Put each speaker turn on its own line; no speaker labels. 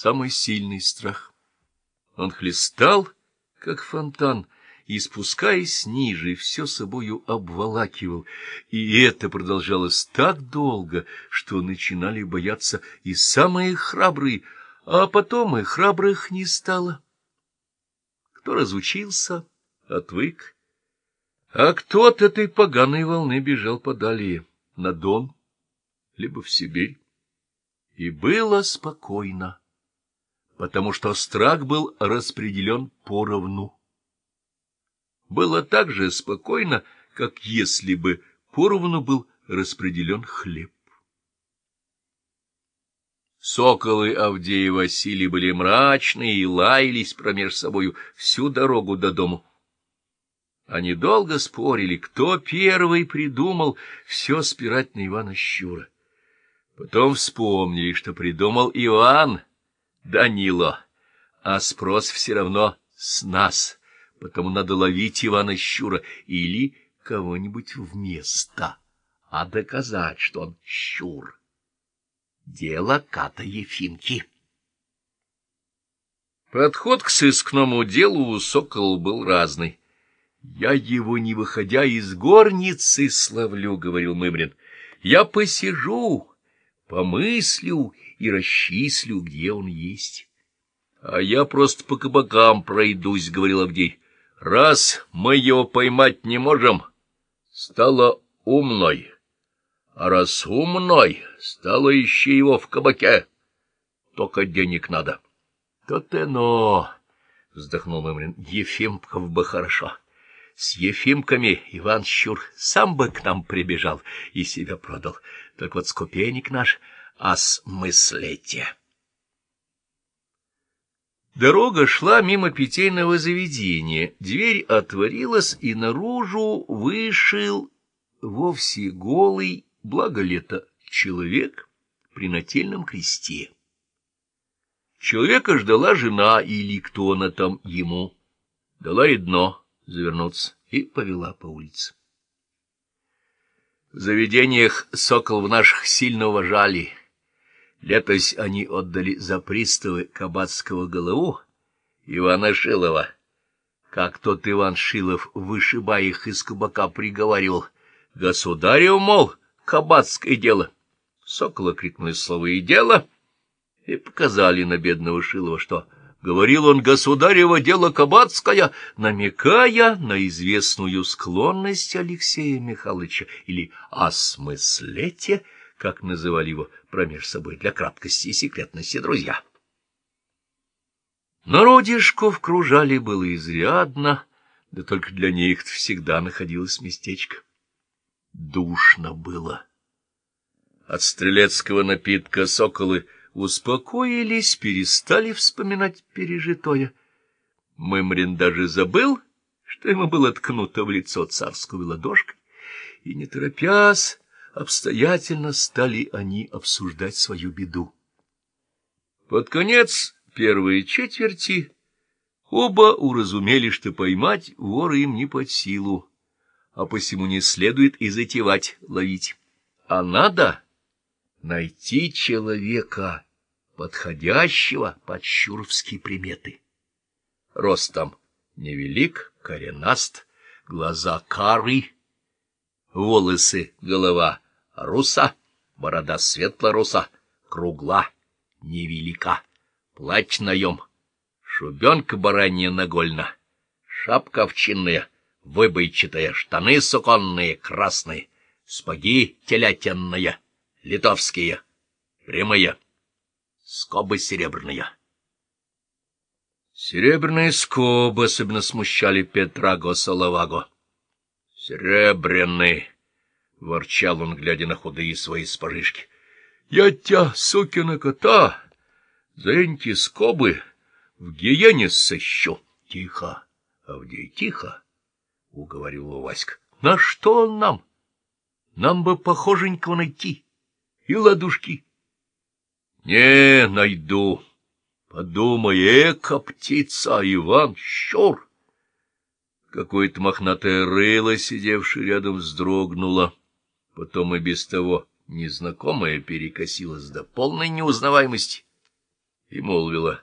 самый сильный страх. Он хлестал, как фонтан, и, спускаясь ниже, все собою обволакивал, и это продолжалось так долго, что начинали бояться и самые храбрые, а потом и храбрых не стало. Кто разучился, отвык, а кто от этой поганой волны бежал подалее, на Дон, либо в Сибирь. И было спокойно, потому что страх был распределен поровну было так же спокойно, как если бы поровну был распределен хлеб. Соколы Авдея и Василий были мрачные и лаялись промеж собою всю дорогу до дому. Они долго спорили, кто первый придумал все спирать на Ивана Щура. Потом вспомнили, что придумал Иван Данило, а спрос все равно с нас — потому надо ловить Ивана Щура или кого-нибудь вместо, а доказать, что он Щур. Дело Ката Ефимки. Подход к сыскному делу у Сокола был разный. «Я его, не выходя из горницы, славлю», — говорил Мымрин. «Я посижу, помыслю и расчислю, где он есть». «А я просто по кабакам пройдусь», — говорил Авдей раз мы его поймать не можем, стало умной, а раз умной, стало ищи его в кабаке, только денег надо. — То-то но, — вздохнул Мымрин, — Ефимков бы хорошо. С Ефимками Иван Щур сам бы к нам прибежал и себя продал. Так вот скупенник наш, осмыслите. Дорога шла мимо питейного заведения, дверь отворилась, и наружу вышел вовсе голый, благо лето, человек при нательном кресте. Человека ждала жена или кто она там ему, дала и дно завернуться и повела по улице. В заведениях сокол в наших сильно уважали — Летось они отдали за приставы кабацкого голову Ивана Шилова. Как тот Иван Шилов, вышибая их из кабака, приговаривал, «Государев, мол, кабацкое дело». Сокола крикнули слово «и дело» и показали на бедного Шилова, что говорил он «государево дело кабацкое», намекая на известную склонность Алексея Михайловича или «осмыслете», как называли его промеж собой для краткости и секретности друзья. Народишков кружали было изрядно, да только для них всегда находилось местечко. Душно было. От стрелецкого напитка соколы успокоились, перестали вспоминать пережитое. Мымрин даже забыл, что ему было ткнуто в лицо царскую ладошкой, и, не торопясь, обстоятельно стали они обсуждать свою беду. Под конец первой четверти оба уразумели, что поймать вора им не под силу, а посему не следует и затевать ловить, а надо найти человека, подходящего под щуровские приметы. Ростом невелик, коренаст, глаза карый, волосы, голова руса, борода светло-руса, кругла, невелика, плащ наем, шубенка баранья нагольна, шапка овчинная, выбойчатая, штаны суконные, красные, спаги телятенные, литовские, прямые, скобы серебряные. Серебряные скобы особенно смущали Петра Госоловаго. Серебряный, — ворчал он, глядя на худые свои спожишки. — Я тебя, сукина кота, за эти скобы в гиене сыщу. — Тихо, Авдей, тихо, — уговорил Васька. — На что он нам? Нам бы похоженького найти. И ладушки. — Не найду. Подумай, эка птица, Иван Щур. Какое-то мохнатое рыло, сидевшее рядом, вздрогнуло. Потом и без того незнакомое перекосилось до полной неузнаваемости и молвила,